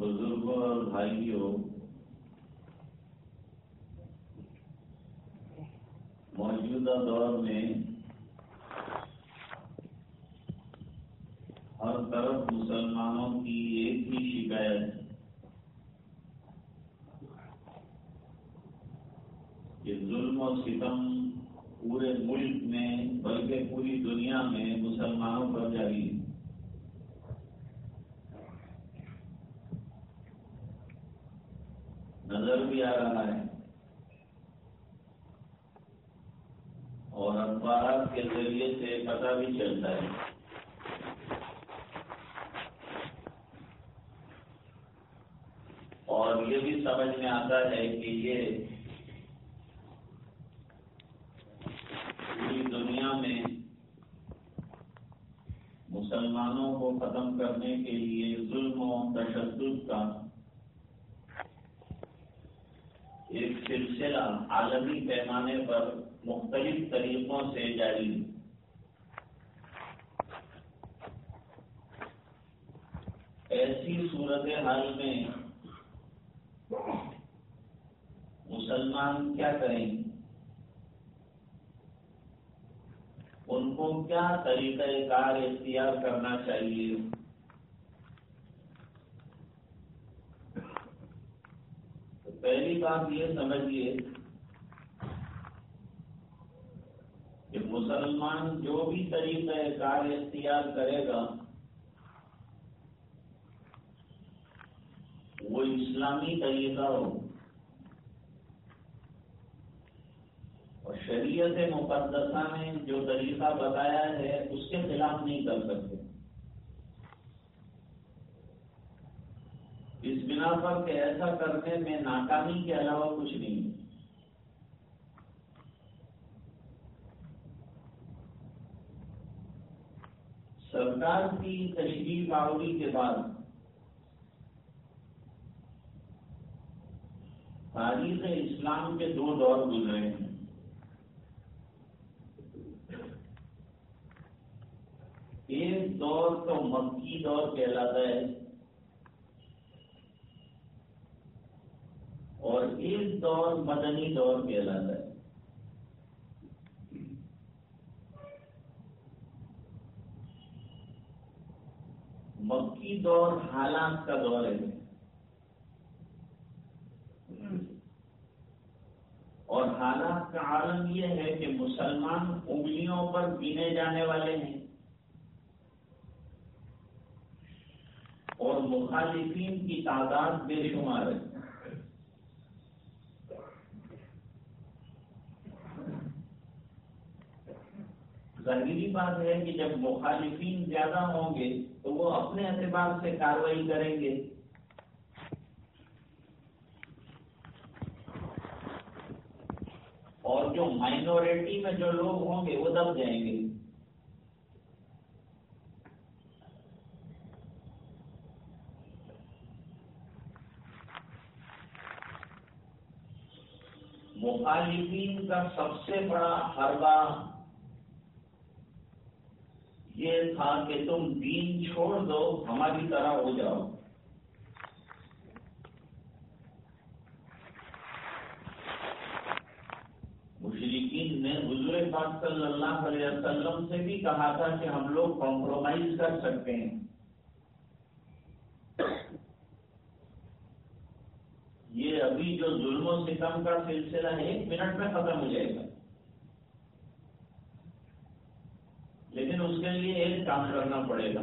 बुजुर्गों और भाइयों मौजूदा दौर में हर तरफ़ मुसलमानों की एक ही शिकायत। कि जुल्म और सितम पूरे मुल्क में, बल्कि पूरी दुनिया में मुसलमानों पर जारी नज़र भी आ रहा है। और अखबार के ज़रिए से पता भी चलता है। और ये भी समझ में आता है कि ये पूरी दुनिया में मुसलमानों को खत्म करने के लिए जुल्म और तशद का एक सिलसिला, आलमी पैमाने पर मुख्तलिफ़ तरीकों से जारी ऐसी सूरत हाल में मुसलमान क्या करें उनको क्या तरीका कार इख्तियार करना चाहिए तो पहली बात ये समझिए कि मुसलमान जो भी तरीका कार इख्तियार करेगा, वो इस्लामी तरीका हो। और शरीयत मुकदसा ने जो तरीका बताया है, उसके खिलाफ नहीं कर सकते। इस बिना पर कि ऐसा करने में नाकामी के अलावा कुछ नहीं। है सरकार की तशरीफ़ आवरी के बाद तारीख इस्लाम के दो दौर गुजरे हैं। एक दौर तो मक्की दौर कहलाता है और एक दौर मदनी दौर कहलाता है। मक्की दौर हालात का दौर है। और हालात का आलम यह है कि मुसलमान उंगलियों पर गिने जाने वाले हैं। और मुखालिफिन की तादाद बेशुमार है। जाहिरी बात है कि जब मुखालिफिन ज़्यादा होंगे तो वो अपने एतबार से कार्रवाई करेंगे। और जो माइनॉरिटी में जो लोग होंगे, वो दब जाएँगे। मुखालिफिन का सबसे बड़ा हरबा ये था कि तुम दीन छोड़ दो, हमारी तरह हो जाओ। मुशरिकिन ने हुजूर पाक सल्लल्लाहु अलैहि वसल्लम से भी कहा था कि हम लोग कॉम्प्रोमाइज कर सकते हैं। ये अभी जो जुल्म सितम का सिलसिला है, एक मिनट में खत्म हो जाएगा। उसके लिए एक काम करना पड़ेगा।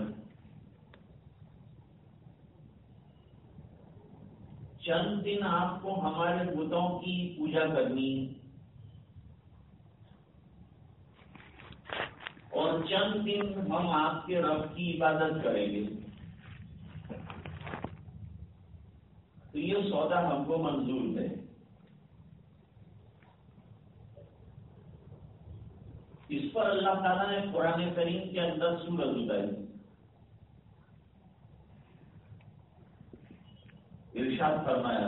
चंद दिन आपको हमारे बुतों की पूजा करनी और चंद दिन हम आपके रब की इबादत करेंगे। तो ये सौदा हमको मंजूर है। इस पर अल्लाह ताला ने कुरान करीम के अंदर सूरत उतारी इरशाद फरमाया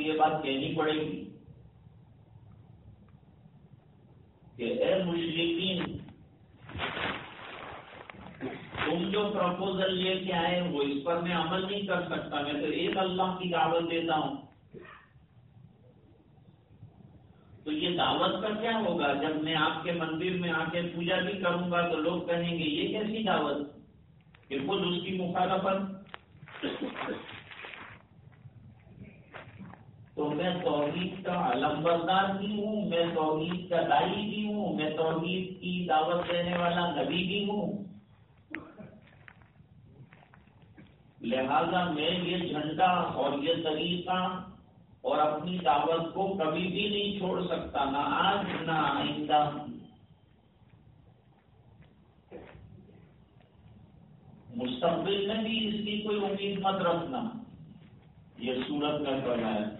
ये बात कहनी पड़ेगी। कि ए मुशरिकीन, तुम जो प्रपोजल लेके आए वो इस पर मैं अमल नहीं कर सकता। मैं तो एक अल्लाह की दावत देता हूँ। तो ये दावत का क्या होगा? जब मैं आपके मंदिर में आके पूजा भी करूँगा तो लोग कहेंगे, ये कैसी दावत? कि खुद उसकी मुखालफत। तो मैं तोहीद का अलम्बरदार भी हूँ, मैं तोहीद का दाई भी हूँ, मैं तोहीद की दावत देने वाला नबी भी हूँ। लिहाजा मैं ये झंडा और ये तरीका और अपनी दावत को कभी भी नहीं छोड़ सकता, ना आज, ना आइंदा। मुस्तबिल में भी इसकी कोई उम्मीद मत रखना। ये सूरत में फरमाया।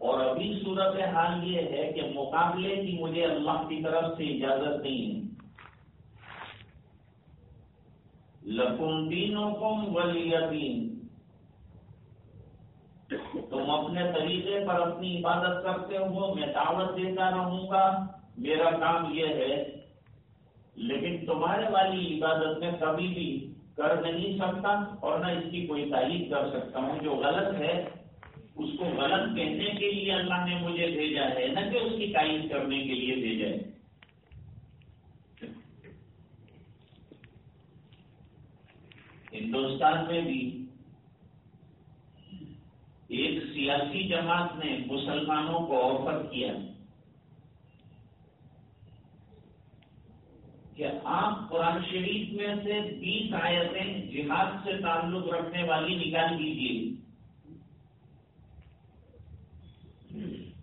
और अभी सूरत हाल ये है कि मुकाबले की मुझे अल्लाह की तरफ़ से इजाज़त नहीं है। लकुम दीनों कुम वलियदीन। तुम अपने तरीके पर अपनी इबादत करते हो, मैं दावत देता रहूँगा। मेरा काम यह है, लेकिन तुम्हारे वाली इबादत में कभी भी कर नहीं सकता और न इसकी कोई तारीफ़ कर सकता हूँ। जो गलत है उसको गलत कहने के लिए अल्लाह ने मुझे भेजा है, न कि उसकी तारीफ़ करने के लिए भेजा है। हिंदुस्तान में भी एक सियासी जमात ने मुसलमानों को ऑफ़र किया। कि आप कुरान शरीफ में से 20 आयतें जिहाद से ताल्लुक रखने वाली निकाल दीजिए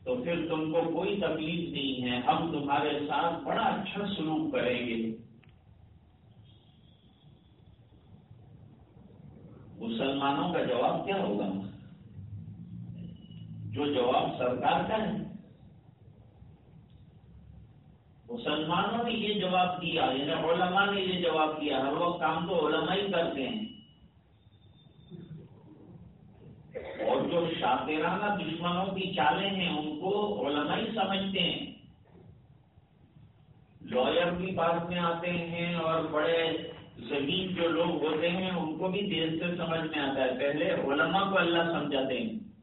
तो फिर तुमको कोई तकलीफ़ नहीं है, हम तुम्हारे साथ बड़ा अच्छा सलूक करेंगे। मुसलमानों का जवाब क्या होगा? जो जवाब सरकार का है। मुसलमानों ने ये जवाब दिया, यानी ओलमा ने ये जवाब दिया, हर वक्त काम तो ओलमा ही करते हैं और जो शातिराना दुश्मनों की चालें हैं, उनको ओलमा ही समझते हैं। लॉयर भी बाद में आते हैं और बड़े ज़मीन जो लोग होते हैं, उनको भी देर से समझ में आता है। पहले ओलमा को अल्लाह समझाते हैं।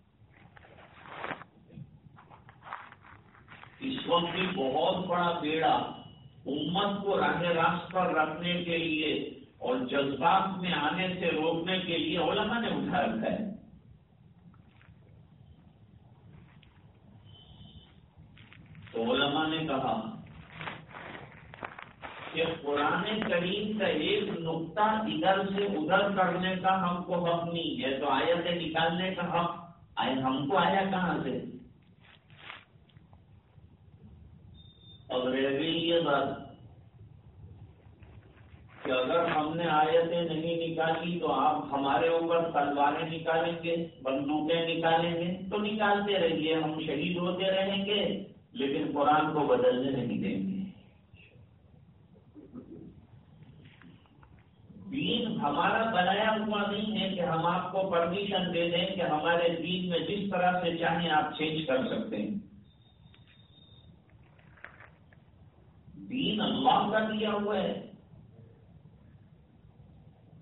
इस वक्त भी बहुत बड़ा बेड़ा उम्मत को राह रास्त पर रखने के लिए और जज्बात में आने से रोकने के लिए ओलमा ने उठा रखा है। तो ओलमा ने कहा कि पुराने करीम का एक नुक्ता इधर से उधर करने का हमको हक नहीं है। तो आयतें निकालने का हक, आय, हमको आया कहाँ से? अब रह गई ये बात कि अगर हमने आयतें नहीं निकाली तो आप हमारे ऊपर तलवारें निकालेंगे, बंदूकें निकालेंगे तो निकालते रहिए, हम शहीद होते रहेंगे। लेकिन कुरान को बदलने नहीं देंगे। दीन हमारा बनाया हुआ नहीं है कि हम आपको परमिशन दे दें कि हमारे दीन में जिस तरह से चाहे आप चेंज कर सकते हैं। दीन अल्लाह का दिया हुआ है।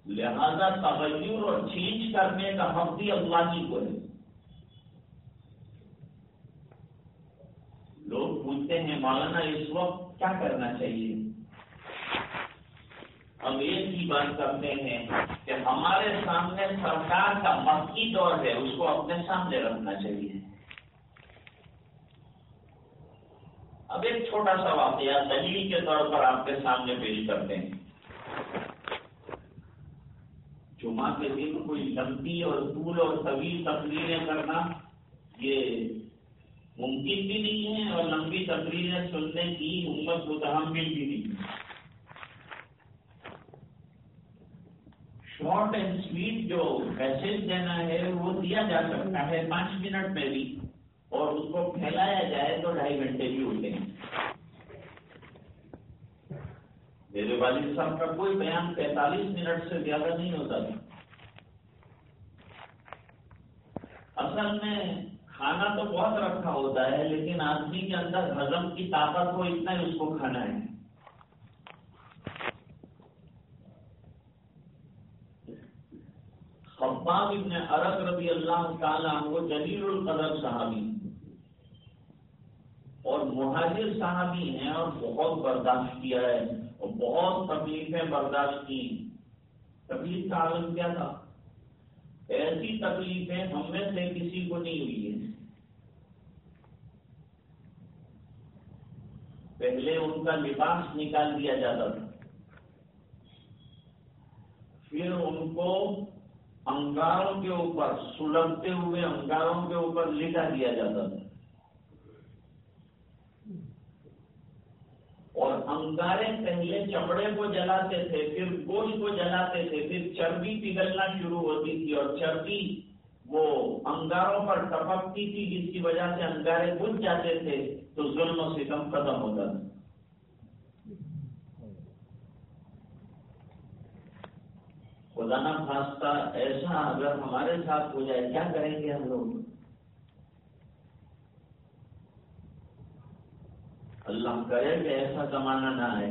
लिहाजा तगैर और चेंज करने का हक भी अल्लाह ही को है लोग पूछते हैं मौलाना इस वक्त क्या करना चाहिए? हम एक ही बात करते हैं कि हमारे सामने सरकार का मक्की दौर है, उसको अपने सामने रखना चाहिए। अब एक छोटा सा वाकया, दलील के तौर पर आपके सामने पेश करते हैं। जुमा के दिन कोई लंबी और दूर और तवील तकलीरें करना, ये मुमकिन भी नहीं है और लंबी तकरीरें सुनने की उम्मत मुतहमिल भी नहीं है। शॉर्ट एंड स्वीट जो मैसेज देना है, वो दिया जा सकता है पाँच मिनट में भी, और उसको फैलाया जाए तो ढाई घंटे भी हैं। मेरे वालिद साहब का कोई बयान पैंतालीस मिनट से ज़्यादा नहीं होता था। असल में खाना तो बहुत रखा होता है, लेकिन आदमी के अंदर हजम की ताकत हो, इतना ही उसको खाना है। खब्बाब अरब रबी अल्लाह वो जलील कदर साहबी। और मुहाजिर साहबी हैं और बहुत बर्दाश्त किया है, और बहुत तकलीफें बर्दाश्त की। तकलीफ़ का आलम क्या था? ऐसी तकलीफें हम में से किसी को नहीं हुई है। पहले उनका लिबास निकाल दिया जाता था। फिर उनको अंगारों के ऊपर, सुलगते हुए अंगारों के ऊपर लिटा दिया जाता था। और अंगारे पहले चमड़े को जलाते थे, फिर गोश्त को जलाते थे, फिर चर्बी पिघलना शुरू होती थी और चर्बी वो अंगारों पर टपकती थी, जिसकी वजह से अंगारे बुझ जाते थे तो जुल्म सितम खत्म होता था। खुदा ना खास्ता, ऐसा अगर हमारे साथ हो जाए, क्या करेंगे हम लोग? अल्लाह करे कि ऐसा जमाना ना आए।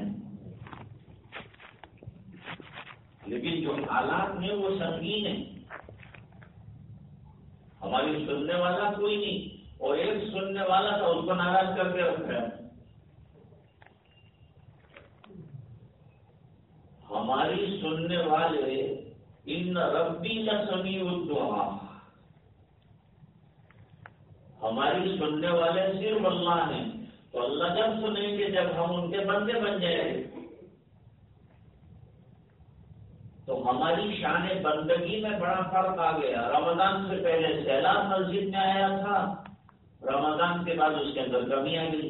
लेकिन जो हालात हैं, वो संगीन है। हमारी सुनने वाला कोई नहीं, और एक सुनने वाला था, उसको नाराज़ करके रखा है। हमारी सुनने वाले इन रब्बी का समी दुआ। हमारी सुनने वाले सिर्फ़ अल्लाह हैं। तो अल्लाह जब सुनेंगे, जब हम उनके बंदे बन जाएँगे। तो हमारी शान बंदगी में बड़ा फ़र्क आ गया। रमज़ान से पहले सैलाब मस्जिद में आया था। रमज़ान के बाद उसके अंदर कमी आ गई।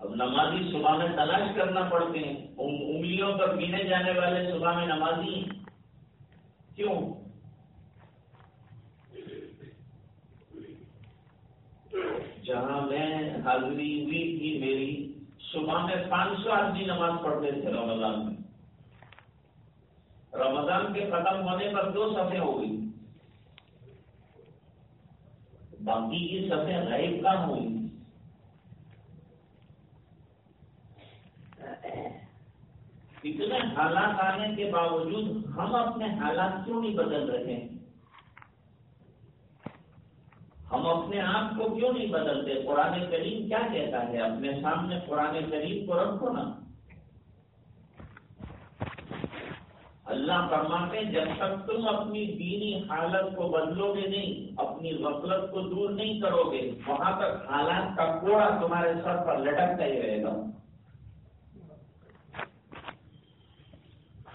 अब नमाजी सुबह में तलाश करना पड़ते हैं। उंगलियों पर गिने जाने वाले सुबह में नमाजी। क्यों? जहाँ मैं हाजिरी हुई थी मेरी सुबह में पाँच सौ आदमी नमाज़ पढ़ते थे रमज़ान में। रमज़ान के खत्म होने पर दो सफे हो गई। बाकी की सफे गायब कहाँ हुई? इतने हालात आने के बावजूद हम अपने हालात क्यों नहीं बदल रहे हैं? हम अपने आप को क्यों नहीं बदलते? पुराने करीम क्या कहता है? अपने सामने पुराने करीम को रखो ना। अल्लाह फरमाते जब तक तुम अपनी दीनी हालत को बदलोगे नहीं, अपनी गफलत को दूर नहीं करोगे, वहाँ तक हालात का कोड़ा तुम्हारे सर पर लटकता ही रहेगा।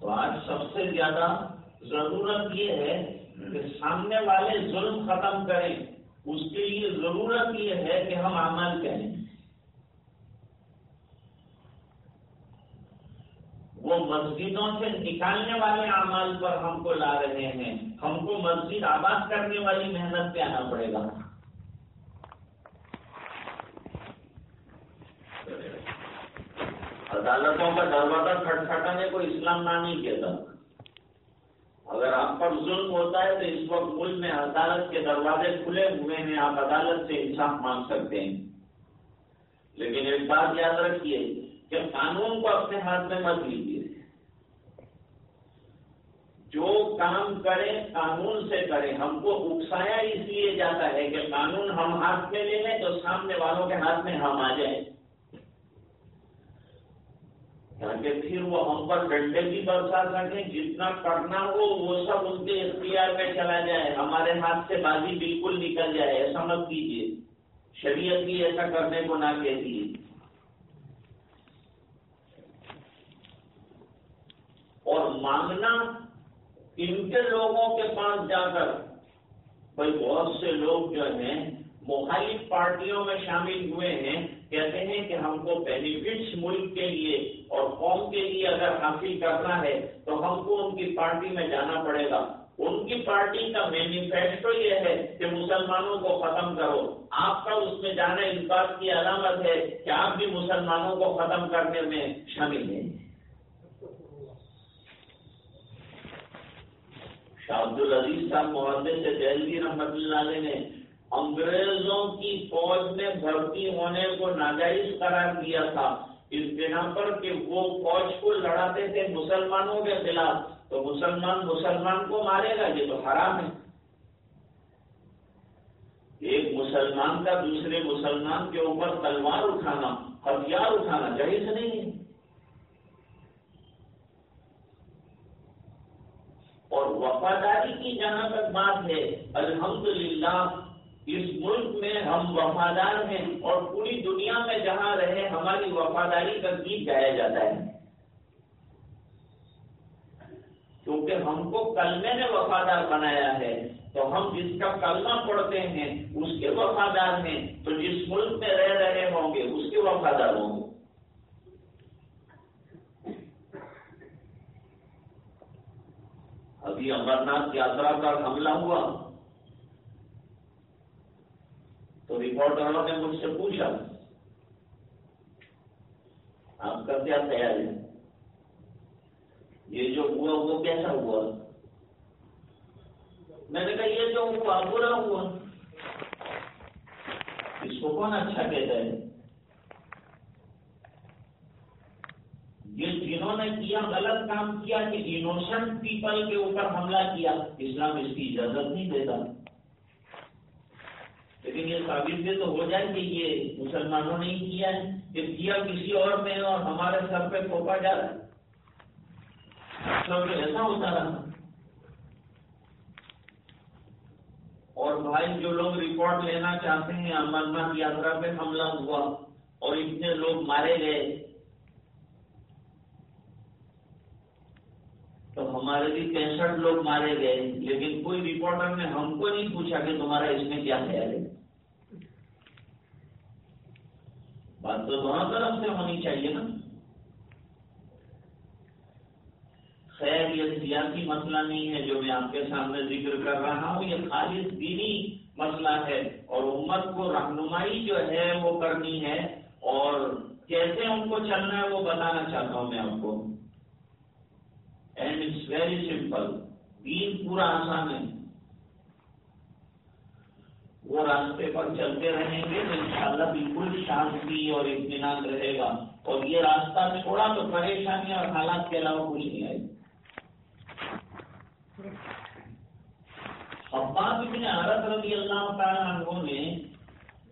तो आज सबसे ज्यादा जरूरत ये है कि सामने वाले जुल्म खत्म करें उसके लिए जरूरत ये है कि हम अमल करें वो मस्जिदों से निकालने वाले अमाल पर हमको ला रहे हैं। हमको मस्जिद आबाद करने वाली मेहनत पे आना पड़ेगा। अदालतों का दरवाज़ा खटखटाने को इस्लाम ना नहीं कहता। अगर आप पर जुल्म होता है तो इस वक्त मुल्क में अदालत के दरवाजे खुले हुए हैं, आप अदालत से इंसाफ मांग सकते हैं। लेकिन एक बात याद रखिए कि कानून को अपने हाथ में मत लीजिए। जो काम करें, कानून से करें, हमको उकसाया इसलिए जाता है कि कानून हम हाथ में ले लें तो सामने वालों के हाथ में हम आ जाए। ताकि फिर वो हम पर डंडे भी बरसा सकें, जितना करना हो, वो सब उनके इख्तियार में चला जाए। हमारे हाथ से बाजी बिल्कुल निकल जाए, ऐसा मत कीजिए। शरीयत भी ऐसा करने को ना कहती है। और मांगना इनके लोगों के पास जाकर, भाई बहुत से लोग जो हैं मुखालिफ पार्टियों में शामिल हुए हैं। कहते हैं कि हमको बेनिफिट्स मुल्क के लिए और कौम के लिए अगर हासिल करना है तो हमको उनकी पार्टी में जाना पड़ेगा। उनकी पार्टी का मैनिफेस्टो ये है कि मुसलमानों को खत्म करो। आपका उसमें जाना इस बात की अलामत है कि आप भी मुसलमानों को खत्म करने में शामिल हैं। अब्दुल अज़ीज़ साहब मोहम्मद से दहलवी रहमत ने अंग्रेज़ों की फौज में भर्ती होने को नाजायज करार दिया था। इस बिना पर कि वो फौज को लड़ाते थे मुसलमानों के खिलाफ तो मुसलमान मुसलमान को मारेगा, ये तो हराम है। एक मुसलमान का दूसरे मुसलमान के ऊपर तलवार उठाना, हथियार उठाना जायज़ नहीं है। और वफादारी की जहाँ तक बात है, अल्हम्दुलिल्लाह, इस मुल्क में हम वफादार हैं और पूरी दुनिया में जहाँ रहे, हमारी वफादारी का गीत गाया जाता है। क्योंकि हमको कलमे ने वफादार बनाया है तो हम जिसका कलमा पढ़ते हैं, उसके वफादार हैं तो जिस मुल्क में रह रहे होंगे, उसके वफादार होंगे। अभी अमरनाथ यात्रा का हमला हुआ। तो रिपोर्टरों ने मुझसे पूछा आपका क्या ख्याल है? ये जो हुआ, वो कैसा हुआ? मैंने कहा, ये जो हुआ, बुरा हुआ। इसको कौन अच्छा कहता है? ये जिन्होंने किया गलत काम किया कि इनोसेंट पीपल के ऊपर हमला किया, इस्लाम इसकी इजाज़त नहीं देता। लेकिन ये साबित तो हो जाए कि ये मुसलमानों ने ही किया है। कि किया किसी और ने और हमारे सर पे थोपा जा रहा है। ऐसा होता रहा। और भाई, जो लोग रिपोर्ट लेना चाहते हैं अमरनाथ यात्रा पे हमला हुआ और इतने लोग मारे गए तो हमारे भी पैंसठ लोग मारे गए, लेकिन कोई रिपोर्टर ने हमको नहीं पूछा कि तुम्हारा इसमें क्या ख्याल है। बात तो दोनों तरफ़ से होनी चाहिए ना। खैर, ये सियासी मसला नहीं है जो मैं आपके सामने ज़िक्र कर रहा हूँ। ये खालिश दीनी मसला है और उम्मत को रहनुमाई जो है वो करनी है और कैसे उनको चलना है वो बताना चाहता हूँ मैं आपको। इट्स वेरी सिंपल दीन पूरा आसान है। वो रास्ते पर चलते रहेंगे तो इंशाल्लाह बिल्कुल शांति और इत्मीनान रहेगा। और ये रास्ता छोड़ा तो परेशानी और हालात के अलावा कुछ नहीं आएगी। अब्बास इब्न अरब रज़ी अल्लाह तआला ने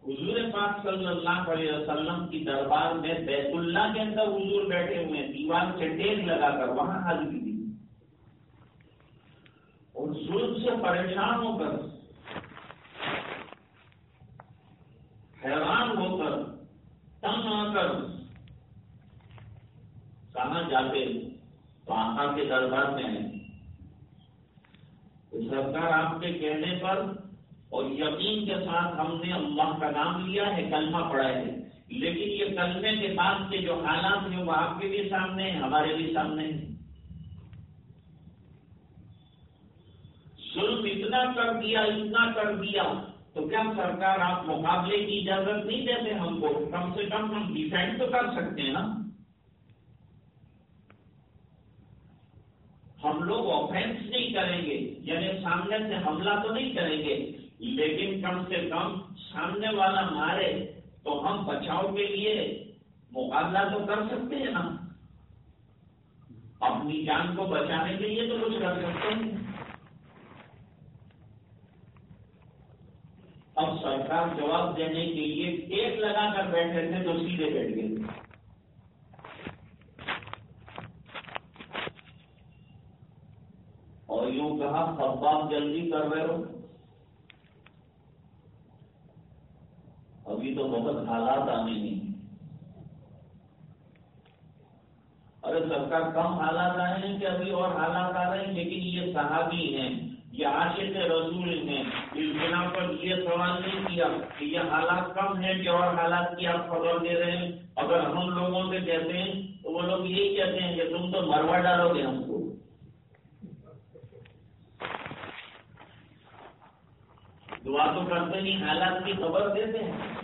हुजूर पाक वसल्लम की दरबार में बैतुल्ला के अंदर हजूर बैठे हुए दीवार से टेक लगाकर वहाँ हाजिरी दी। और जुल्म से परेशान होकर, हैरान होकर, तंग आकर कहा जाते तो आका के दरबार में है तो सरकार आपके कहने पर और यकीन के साथ हमने अल्लाह का नाम लिया है, कलमा पढ़ा है। लेकिन ये कलमे के बाद के जो हालात हैं, वो आपके भी सामने है, हमारे भी सामने है। जुल्म इतना कर दिया, इतना कर दिया तो क्या सरकार आप मुकाबले की इजाज़त नहीं देते हमको? कम से कम हम डिफेंड तो कर सकते हैं ना। हम लोग ऑफेंस नहीं करेंगे, यानी सामने से हमला तो नहीं करेंगे, लेकिन कम से कम सामने वाला मारे तो हम बचाव के लिए मुकाबला तो कर सकते हैं ना। अपनी जान को बचाने के लिए तो कुछ कर सकते हैं। अब सरकार जवाब देने के लिए टेक लगाकर बैठे थे तो सीधे बैठ गए। और यूँ कहा खब्बाब जल्दी कर रहे हो। अभी तो बहुत हालात आने नहीं अरे सरकार, कम हालात आए हैं कि अभी और हालात आ रहे हैं, लेकिन ये सहाबी हैं। ये आशिक रसूल हैं इस बिना पर ये सवाल नहीं किया कि ये हालात कम है कि और हालात की आप खबर दे रहे हैं। अगर हम लोगों से कहते हैं तो वो लोग यही कहते हैं कि तुम तो मरवा डालोगे हमको। दुआ तो करते नहीं, हालात की खबर देते हैं।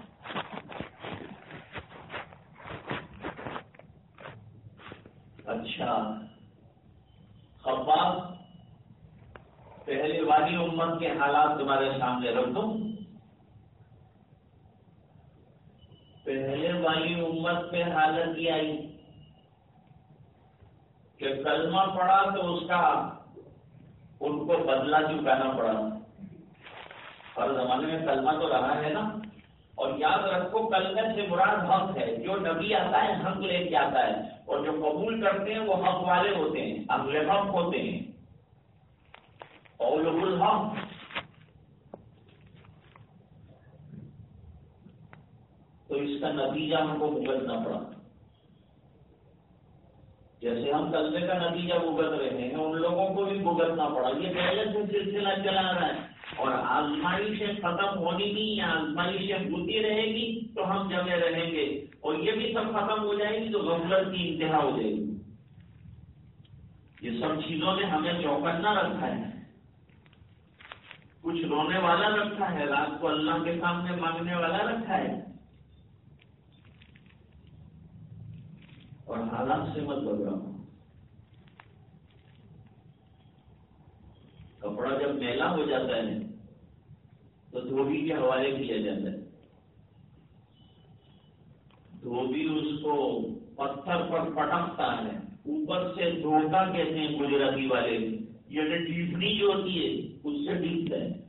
अच्छा खब्बाब पहले वाली उम्मत के हालात तुम्हारे सामने रख। दो पहले वाली उम्मत पे हालत ये आई। कि कलमा पड़ा तो उसका उनको बदला चुकाना पड़ा। हर जमाने में कलमा तो रहा है ना। और याद रखो कलमे से मुराद हक है, जो नबी आता है, हक लेके आता है, और जो कबूल करते हैं, वो हक वाले होते हैं, अगले हक होते हैं। हक तो इसका नतीजा हमको भुगतना पड़ा। जैसे हम कलमे का नतीजा भुगत रहे हैं, उन लोगों को भी भुगतना पड़ा। ये पहले से सिलसिला चला रहा है। और आजमाइशें खत्म होनी नहीं है, आजमाइशें होती रहेगी तो हम जमे रहेंगे। और ये भी सब खत्म हो जाएगी तो गफलत की इंतहा हो जाएगी। ये सब चीज़ों ने हमें चौकन्ना रखा है। कुछ रोने वाला रखा है, रात को अल्लाह के सामने मांगने वाला रखा है। और हालात से मत घबराओ। कपड़ा जब मेला हो जाता है तो धोबी के हवाले किया जाता है। धोबी उसको पत्थर पर पटकता है, ऊपर से धोखा कहते हैं गुजराती वाले। ये डीपनी जो होती है, उससे डीपता है।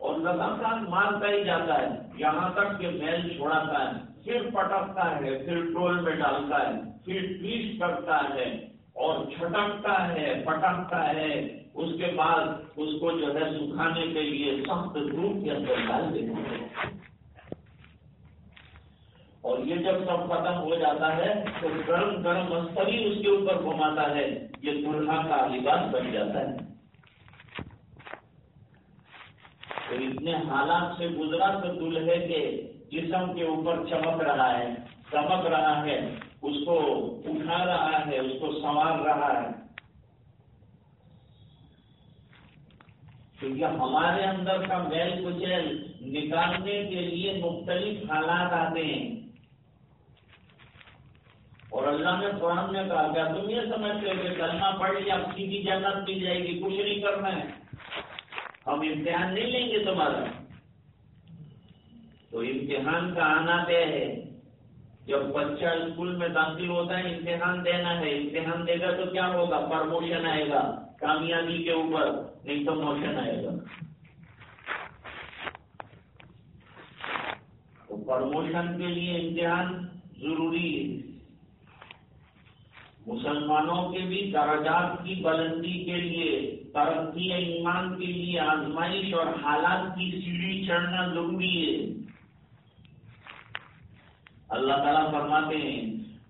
और लगातार मारता ही जाता है। यहाँ तक कि मैल छोड़ाता है, फिर पटकता है, फिर टोल में डालता है, फिर ट्वीट करता है और छटकता है, पटकता है। उसके बाद उसको जो है सुखाने के लिए सख्त धूप के अंदर डाल देते हैं। और ये जब सब खत्म हो जाता है तो गर्म गर्म अस्तरी उसके ऊपर घुमाता है, ये दुल्हा का लिबास बन जाता है। तो इतने हालात से गुजरा तो दूल्हे के जिसम के ऊपर चमक रहा है, चमक रहा है, उसको उठा रहा है, उसको संवार रहा है। तो हमारे अंदर का मैल कुचैल निकालने के लिए मुख्तलिफ़ हालात आते हैं। और अल्लाह ने कुरान में कहा, क्या तुम ये समझते हो कि कलमा पढ़ लिया सीधी जन्नत मिल जाएगी, कुछ नहीं करना है? हम इम्तिहान नहीं लेंगे तुम्हारा। तो इम्तिहान का आना तय है। जब बच्चा स्कूल में दाखिल होता है, इम्तिहान देना है। इम्तिहान देगा तो क्या होगा? प्रमोशन आएगा, कामयाबी के ऊपर, नहीं तो मोशन आएगा। तो प्रमोशन के लिए इम्तिहान ज़रूरी है। मुसलमानों के भी दर्जात की बुलंदी के लिए तरक्की ईमान के लिए आजमाइश और हालात की सीढ़ी चढ़ना जरूरी है अल्लाह ताला फरमाते हैं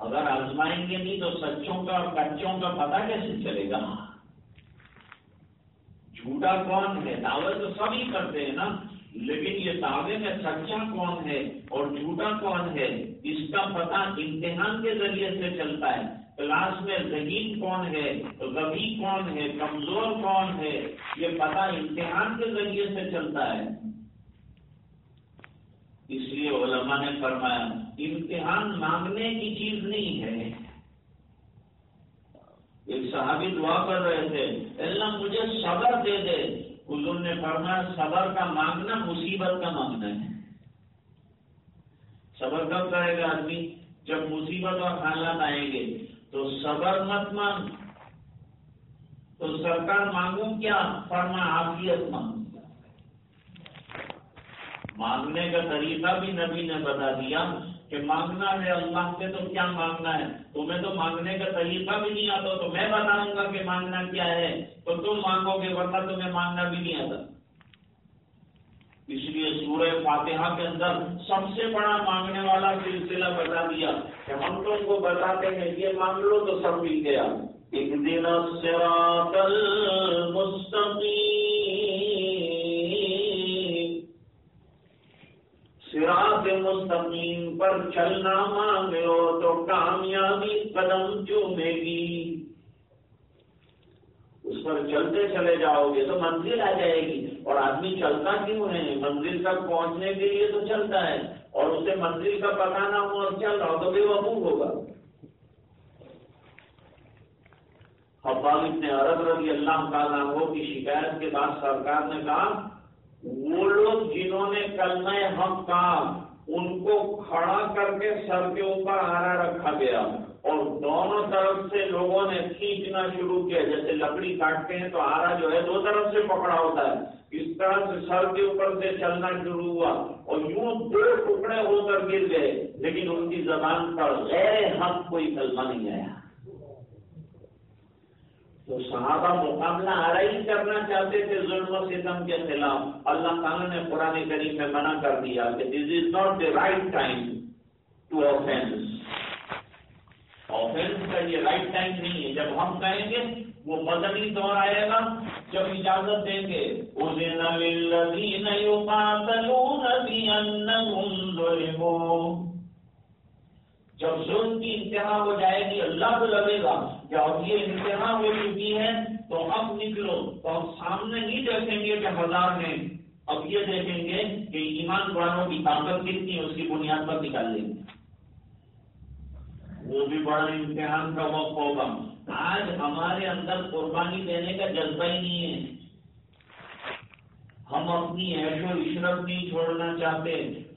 अगर आजमाएंगे नहीं तो सच्चों का और कच्चों का पता कैसे चलेगा झूठा कौन है दावे तो सभी करते हैं ना लेकिन ये दावे में सच्चा कौन है और झूठा कौन है, इसका पता इम्तिहान के ज़रिए से चलता है। क्लास में जहीन कौन है रवि कौन है, कमज़ोर कौन है, ये पता इम्तिहान के ज़रिए से चलता है। इसलिए ओलमा ने फरमाया, इम्तिहान मांगने की चीज़ नहीं है। एक सहाबी दुआ कर रहे थे, अल्लाह मुझे सबर दे दे हुजूर ने फरमाया, सबर का मांगना मुसीबत का मांगना है। सबर कब करेगा आदमी? जब मुसीबत और हालात आएँगे तो सबर मत मांग। तो सरकार मांगू क्या? फरमा आफियत मांगू। मांगने का तरीका भी नबी ने बता दिया कि मांगना है अल्लाह से तो क्या मांगना है? तुम्हें तो मांगने का तरीका भी नहीं आता तो मैं बताऊँगा कि मांगना क्या है। तो तुम मांगोगे, वरना तुम्हें मांगना भी नहीं आता। इसलिए सूर्य फातिहा के अंदर सबसे बड़ा मांगने वाला सिलसिला बता दिया कि हम तुमको बताते हैं, ये मांग लो तो सब मिल गया। एक दिन मुस्तकीम। सिरात मुस्तकीम पर चलना मांगो तो कामयाबी कदम चूमेगी। उस पर चलते चले जाओगे तो मंजिल आ जाएगी। और आदमी चलता क्यों है? मंजिल तक पहुँचने के लिए तो चलता है। और उसे मंजिल का पता ना हो और चल रहा हो तो बेवकूफ़ होगा। हब्बाब इतने अरब रज़ी अल्लाह ताला की शिकायत के बाद सरकार ने कहा वो लोग जिन्होंने कलमा हम कहा उनको खड़ा करके सर के ऊपर आरा रखा गया। और दोनों तरफ़ से लोगों ने खींचना शुरू किया। जैसे लकड़ी काटते हैं तो आरा जो है दो तरफ़ से पकड़ा होता है। इस तरह से सर के ऊपर से चलना शुरू हुआ और यूँ दो टुकड़े होकर गिर गए, लेकिन उनकी जबान पर गैर हक कोई कलमा नहीं आया। तो सहाबा मुकाबला आरई करना चाहते थे, जुल्म सितम के खिलाफ। अल्लाह ताला ने पुराने करीब में मना कर दिया कि this is not the right time to offence offence का ये राइट टाइम नहीं है। जब हम कहेंगे, वो मदनी दौर आएगा। जब इजाज़त देंगे जब जुल्म की इंतहा हो जाएगी, अल्लाह को लगेगा कि अब ये इंतहा हो चुकी है तो अब निकलो। तो हम सामने नहीं देखेंगे कि हज़ार हैं। अब ये देखेंगे कि ईमान वालों की ताकत कितनी है उसकी बुनियाद पर निकाल लेंगे। वो भी बड़ा इम्तिहान का वक्त होगा। आज हमारे अंदर कुर्बानी देने का जज्बा ही नहीं है। हम अपनी ऐशो इशरत नहीं छोड़ना चाहते,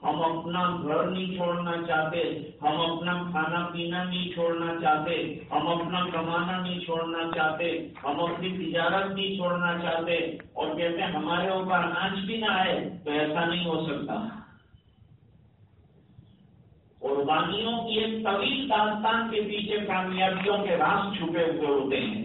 हम अपना घर नहीं छोड़ना चाहते, हम अपना खाना पीना नहीं छोड़ना चाहते, हम अपना कमाना नहीं छोड़ना चाहते, हम अपनी तिजारत नहीं छोड़ना चाहते, और कहते हमारे ऊपर अनाज भी ना आए तो ऐसा नहीं हो सकता। कुर्बानियों की एक तवील दास्तान के पीछे कामयाबियों के रास छुपे हुए होते हैं।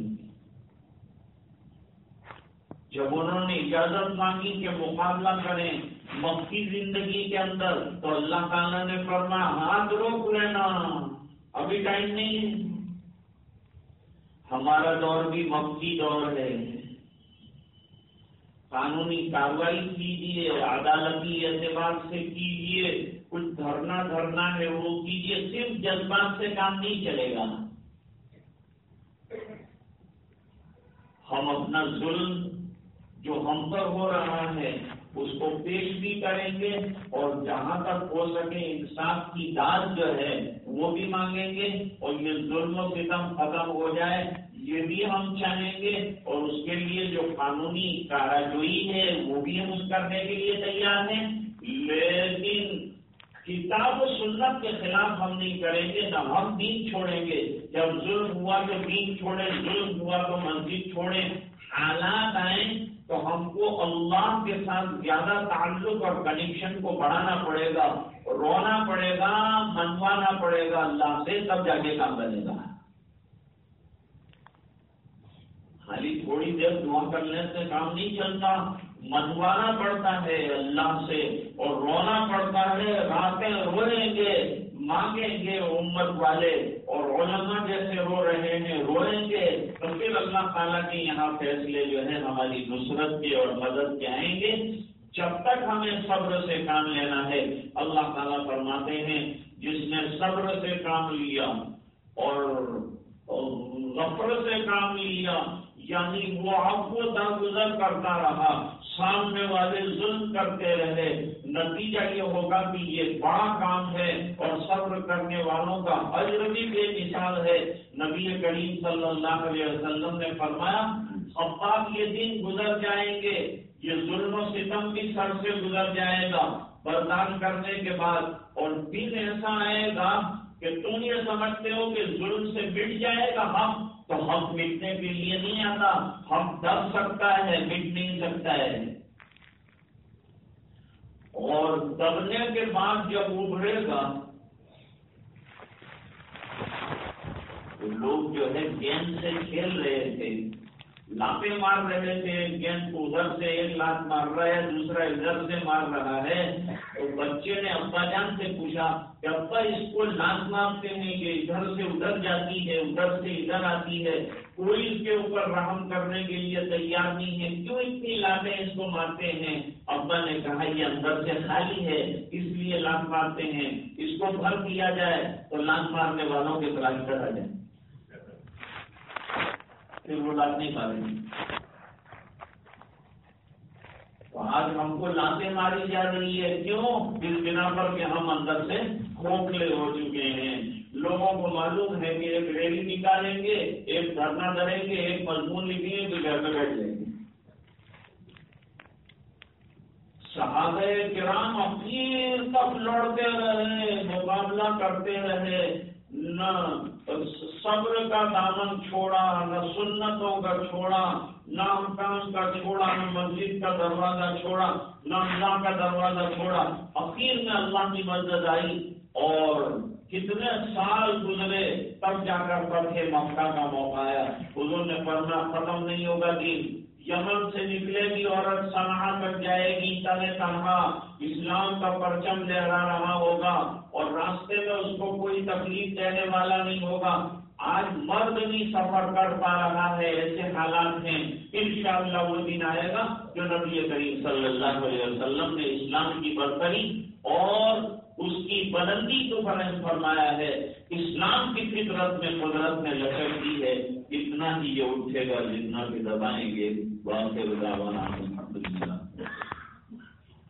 जब उन्होंने इजाज़त मांगी कि मुकाबला करें, मक्की ज़िंदगी के अंदर तो अल्लाह ताला ने फरमाया, हाथ रोक लेना। अभी टाइम नहीं है। हमारा दौर भी मक्की दौर है। कानूनी कार्रवाई कीजिए, अदालती एतबार से कीजिए, कुछ धरना धरना है वो कीजिए, सिर्फ़ जज्बात से काम नहीं चलेगा। हम अपना जुल्म जो हम पर हो रहा है, उसको पेश भी करेंगे और जहाँ तक हो सके इंसाफ की दाद जो है, वो भी मांगेंगे और ये जुल्म सितम खत्म हो जाए, ये भी हम चाहेंगे और उसके लिए जो कानूनी काराजोई है, वो भी हम उस करने के लिए तैयार हैं। लेकिन किताब सुन्नत के खिलाफ हम नहीं करेंगे न हम दीन छोड़ेंगे। जब जुल्म हुआ तो दीन छोड़े, जुल्म हुआ तो मस्जिद छोड़े। हालात आए तो हमको अल्लाह के साथ ज़्यादा ताल्लुक और कनेक्शन को बढ़ाना पड़ेगा, रोना पड़ेगा, मनवाना पड़ेगा, अल्लाह से तब जाके काम बनेगा। खाली थोड़ी देर दुआ करने से काम नहीं चलता, मनवाना पड़ता है अल्लाह से और रोना पड़ता है, रातें रोएँगे मांगेंगे उम्मत वाले और ओलमा जैसे रो रहे हैं, रोएँगे। तो फिर अल्लाह ताला के यहाँ फैसले जो है, हमारी नुसरत के और मदद के आएँगे। जब तक हमें सब्र से काम लेना है, अल्लाह ताला फरमाते हैं, जिसने सब्र से काम लिया और गफर से काम लिया यानी वो आपको दरगुजर करता रहा। सामने वाले जुल्म करते रहे। नतीजा ये होगा कि ये बड़ा काम है और सब्र करने वालों का अजर भी बेमिसाल है। नबी करीम सल्लल्लाहु अलैहि वसल्लम ने फरमाया, अब ये दिन गुजर जाएँगे। ये जुल्म सितम भी सर से गुजर जाएगा। बर्दाश्त करने के बाद और दिन ऐसा आएगा कि तुम ये समझते हो कि जुल्म से मिट जाएगा हम तो हम मिटने के लिए नहीं आता। हम दब सकता है, मिट नहीं सकता है। और दबने के बाद जब उभरेगा तो लोग जो है गेंद से खेल रहे थे। लापे मार रहे थे, गेंद को उधर से एक लात मार रहा है, दूसरा इधर से मार रहा है। तो बच्चे ने अब्बा जान से पूछा, कि अब्बा, इसको लात मारते हैं कि इधर से उधर जाती है, उधर से इधर आती है? कोई इसके ऊपर रहम करने के लिए तैयार नहीं है। क्यों इतनी लातें इसको मारते हैं? अब्बा ने कहा, ये अंदर से खाली है, इसलिए लात मारते हैं। इसको भर दिया जाए तो लात मारने वालों के बराबर आ जाए। फिर वो लात नहीं मारेंगे तो आज हमको लाते मारी जा रही है, क्यों? इस बिना पर कि हम अंदर से खोखले हो चुके हैं। लोगों को मालूम है कि एक रैली निकालेंगे, एक धरना करेंगे एक मजमून लिखेंगे तो घर में बैठ जाएँगे। सहाबे किराम अखीर तक लड़ते रहे, मुकाबला करते रहे। न सब्र का दामन छोड़ा, न सुन्नतों का छोड़ा, न काम का छोड़ा, न मस्जिद का दरवाज़ा छोड़ा, न अल्लाह का दरवाज़ा छोड़ा। अखीर में अल्लाह की मदद आई और कितने साल गुजरे, तब जाकर पढ़े मक्का का मौका आया। उन्होंने पढ़ना खत्म नहीं होगा दिन। यमन से निकलेगी औरत सना तक जाएगी, तले तनहा इस्लाम का परचम लहरा रहा होगा और रास्ते में उसको कोई तकलीफ़ देने वाला नहीं होगा। आज मर्द भी सफ़र कर पा रहा है, ऐसे हालात हैं। इंशाअल्लाह वो दिन आएगा जो नबी करीम सल्लल्लाहु अलैहि वसल्लम ने इस्लाम की बरतरी और उसकी बदलती को फरम फरमाया है। इस्लाम की फितरत में कुदरत ने लटक दी है। इतना ही ये उठेगा, जितना भी दबाएँगे वाक़